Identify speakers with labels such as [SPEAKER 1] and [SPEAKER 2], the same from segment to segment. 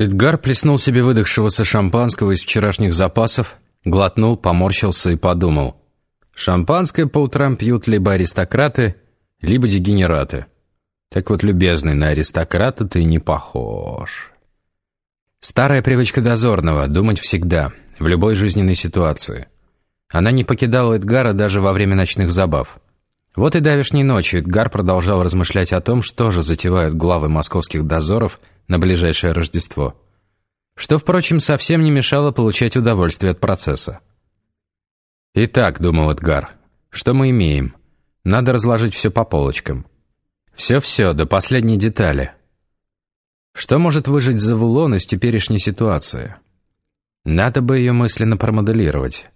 [SPEAKER 1] Эдгар плеснул себе выдохшегося шампанского из вчерашних запасов, глотнул, поморщился и подумал. Шампанское по утрам пьют либо аристократы, либо дегенераты. Так вот, любезный, на аристократа ты не похож. Старая привычка дозорного — думать всегда, в любой жизненной ситуации. Она не покидала Эдгара даже во время ночных забав. Вот и давешней ночью Эдгар продолжал размышлять о том, что же затевают главы московских дозоров на ближайшее Рождество. Что, впрочем, совсем не мешало получать удовольствие от процесса. «Итак», — думал Эдгар, — «что мы имеем? Надо разложить все по полочкам. Все-все, до последней детали. Что может выжить Завулон из теперешней ситуации? Надо бы ее мысленно промоделировать.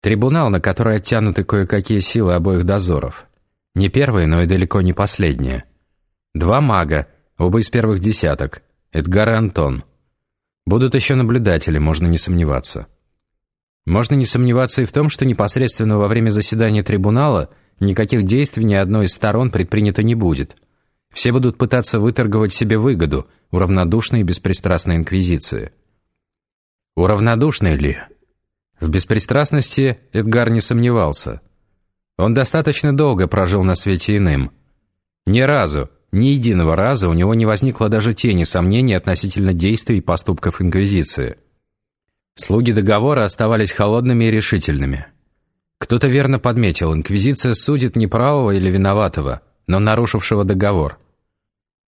[SPEAKER 1] Трибунал, на который оттянуты кое-какие силы обоих дозоров. Не первые, но и далеко не последние. Два мага, Оба из первых десяток. Эдгар и Антон. Будут еще наблюдатели, можно не сомневаться. Можно не сомневаться и в том, что непосредственно во время заседания трибунала никаких действий ни одной из сторон предпринято не будет. Все будут пытаться выторговать себе выгоду у равнодушной и беспристрастной инквизиции. У равнодушной ли? В беспристрастности Эдгар не сомневался. Он достаточно долго прожил на свете иным. Ни разу, ни единого раза у него не возникло даже тени сомнений относительно действий и поступков Инквизиции. Слуги договора оставались холодными и решительными. Кто-то верно подметил, Инквизиция судит не правого или виноватого, но нарушившего договор.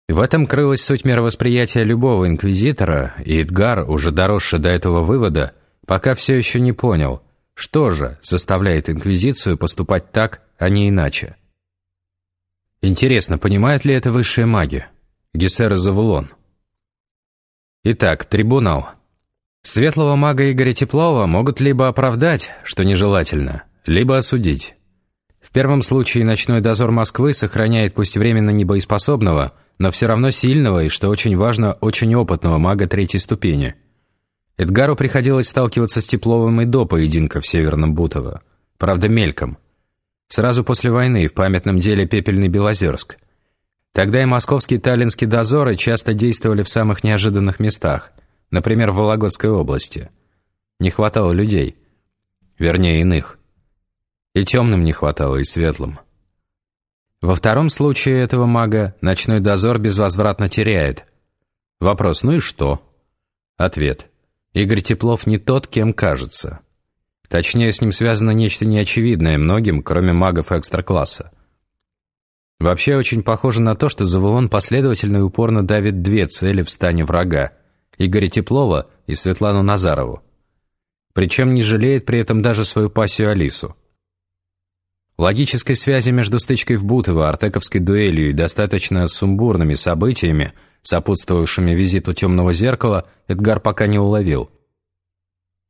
[SPEAKER 1] В этом крылась суть мировосприятия любого инквизитора, и Эдгар, уже доросший до этого вывода, пока все еще не понял, что же заставляет Инквизицию поступать так, а не иначе. Интересно, понимают ли это высшие маги? Гессер и Завулон. Итак, трибунал. Светлого мага Игоря Теплова могут либо оправдать, что нежелательно, либо осудить. В первом случае ночной дозор Москвы сохраняет пусть временно небоеспособного, но все равно сильного и, что очень важно, очень опытного мага третьей ступени. Эдгару приходилось сталкиваться с Тепловым и до поединка в Северном Бутово. Правда, мельком – Сразу после войны в памятном деле «Пепельный Белозерск». Тогда и московские и таллинские дозоры часто действовали в самых неожиданных местах, например, в Вологодской области. Не хватало людей. Вернее, иных. И темным не хватало, и светлым. Во втором случае этого мага ночной дозор безвозвратно теряет. Вопрос «ну и что?» Ответ. Игорь Теплов не тот, кем кажется. Точнее, с ним связано нечто неочевидное многим, кроме магов экстра-класса. Вообще очень похоже на то, что Завулон последовательно и упорно давит две цели в стане врага – Игоря Теплова и Светлану Назарову. Причем не жалеет при этом даже свою пассию Алису. Логической связи между стычкой в Бутово, артековской дуэлью и достаточно сумбурными событиями, сопутствовавшими визиту темного зеркала, Эдгар пока не уловил –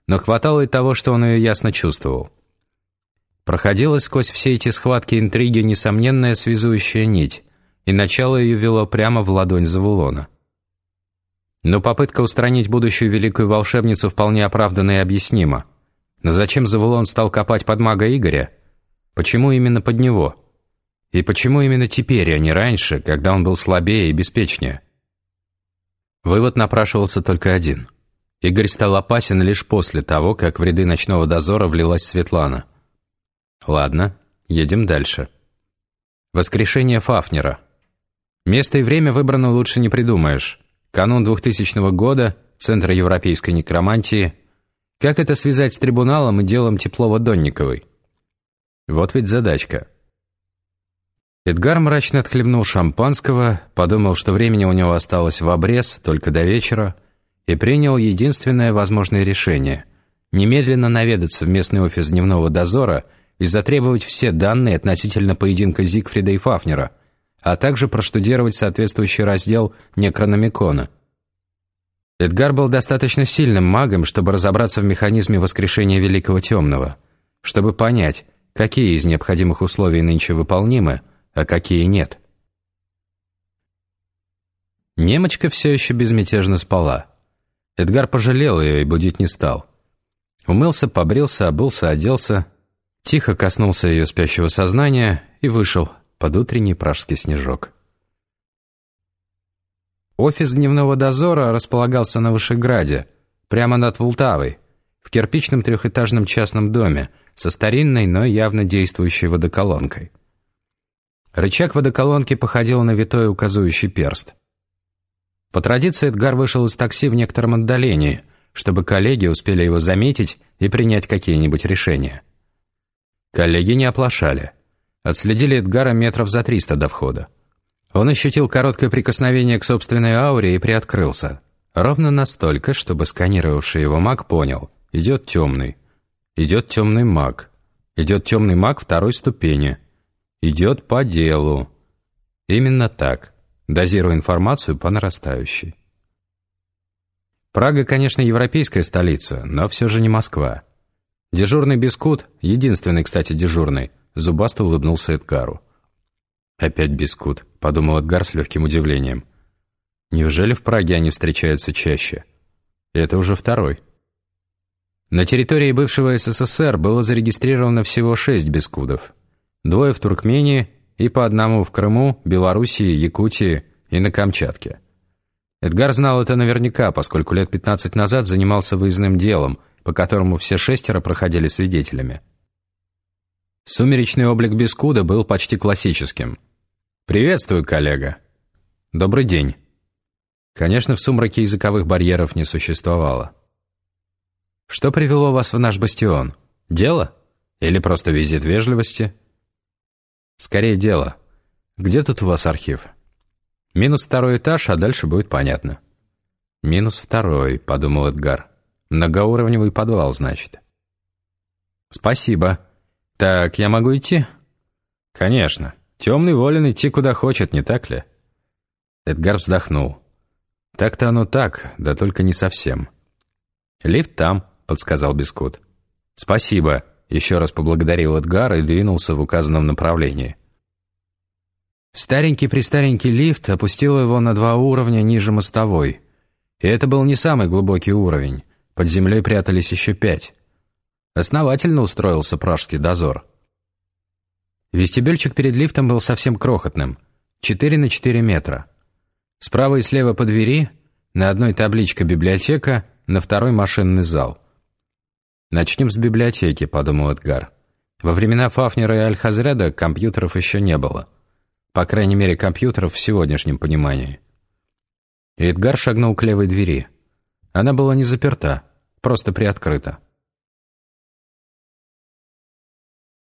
[SPEAKER 1] но хватало и того, что он ее ясно чувствовал. Проходила сквозь все эти схватки интриги несомненная связующая нить, и начало ее вело прямо в ладонь Завулона. Но попытка устранить будущую великую волшебницу вполне оправдана и объяснима. Но зачем Завулон стал копать под мага Игоря? Почему именно под него? И почему именно теперь, а не раньше, когда он был слабее и беспечнее? Вывод напрашивался только один – Игорь стал опасен лишь после того, как в ряды ночного дозора влилась Светлана. Ладно, едем дальше. Воскрешение Фафнера. Место и время выбрано лучше не придумаешь. Канун 2000 года, Центр европейской некромантии. Как это связать с трибуналом и делом Теплова-Донниковой? Вот ведь задачка. Эдгар мрачно отхлебнул шампанского, подумал, что времени у него осталось в обрез, только до вечера – и принял единственное возможное решение – немедленно наведаться в местный офис дневного дозора и затребовать все данные относительно поединка Зигфрида и Фафнера, а также проштудировать соответствующий раздел Некрономикона. Эдгар был достаточно сильным магом, чтобы разобраться в механизме воскрешения Великого Темного, чтобы понять, какие из необходимых условий нынче выполнимы, а какие нет. Немочка все еще безмятежно спала. Эдгар пожалел ее и будить не стал. Умылся, побрился, обулся, оделся, тихо коснулся ее спящего сознания и вышел под утренний пражский снежок. Офис дневного дозора располагался на Вышеграде, прямо над Волтавой, в кирпичном трехэтажном частном доме со старинной, но явно действующей водоколонкой. Рычаг водоколонки походил на витой указующий перст. По традиции Эдгар вышел из такси в некотором отдалении, чтобы коллеги успели его заметить и принять какие-нибудь решения. Коллеги не оплошали. Отследили Эдгара метров за триста до входа. Он ощутил короткое прикосновение к собственной ауре и приоткрылся. Ровно настолько, чтобы сканировавший его маг понял. Идет темный. Идет темный маг. Идет темный маг второй ступени. Идет по делу. Именно так, дозируя информацию по нарастающей. Прага, конечно, европейская столица, но все же не Москва. Дежурный Бескут, единственный, кстати, дежурный, зубасто улыбнулся Эдгару. «Опять Бескут», — подумал Эдгар с легким удивлением. «Неужели в Праге они встречаются чаще?» Это уже второй. На территории бывшего СССР было зарегистрировано всего шесть Бескудов. Двое в Туркмении и по одному в Крыму, Белоруссии, Якутии и на Камчатке. Эдгар знал это наверняка, поскольку лет 15 назад занимался выездным делом, по которому все шестеро проходили свидетелями. Сумеречный облик Бескуда был почти классическим. «Приветствую, коллега». «Добрый день». Конечно, в сумраке языковых барьеров не существовало. «Что привело вас в наш бастион? Дело? Или просто визит вежливости?» «Скорее дело. Где тут у вас архив?» «Минус второй этаж, а дальше будет понятно». «Минус второй», — подумал Эдгар. «Многоуровневый подвал, значит». «Спасибо. Так, я могу идти?» «Конечно». Темный волен идти куда хочет, не так ли? Эдгар вздохнул. Так-то оно так, да только не совсем. Лифт там, подсказал Бескут. Спасибо, еще раз поблагодарил Эдгар и двинулся в указанном направлении. Старенький-престаренький лифт опустил его на два уровня ниже мостовой. И это был не самый глубокий уровень. Под землей прятались еще пять. Основательно устроился пражский дозор. Вестибюльчик перед лифтом был совсем крохотным, 4 на 4 метра. Справа и слева по двери, на одной табличка «Библиотека», на второй «Машинный зал». «Начнем с библиотеки», — подумал Эдгар. Во времена Фафнера и Аль-Хазреда компьютеров еще не было. По крайней мере, компьютеров в сегодняшнем понимании. Эдгар шагнул к левой двери. Она была не заперта, просто приоткрыта.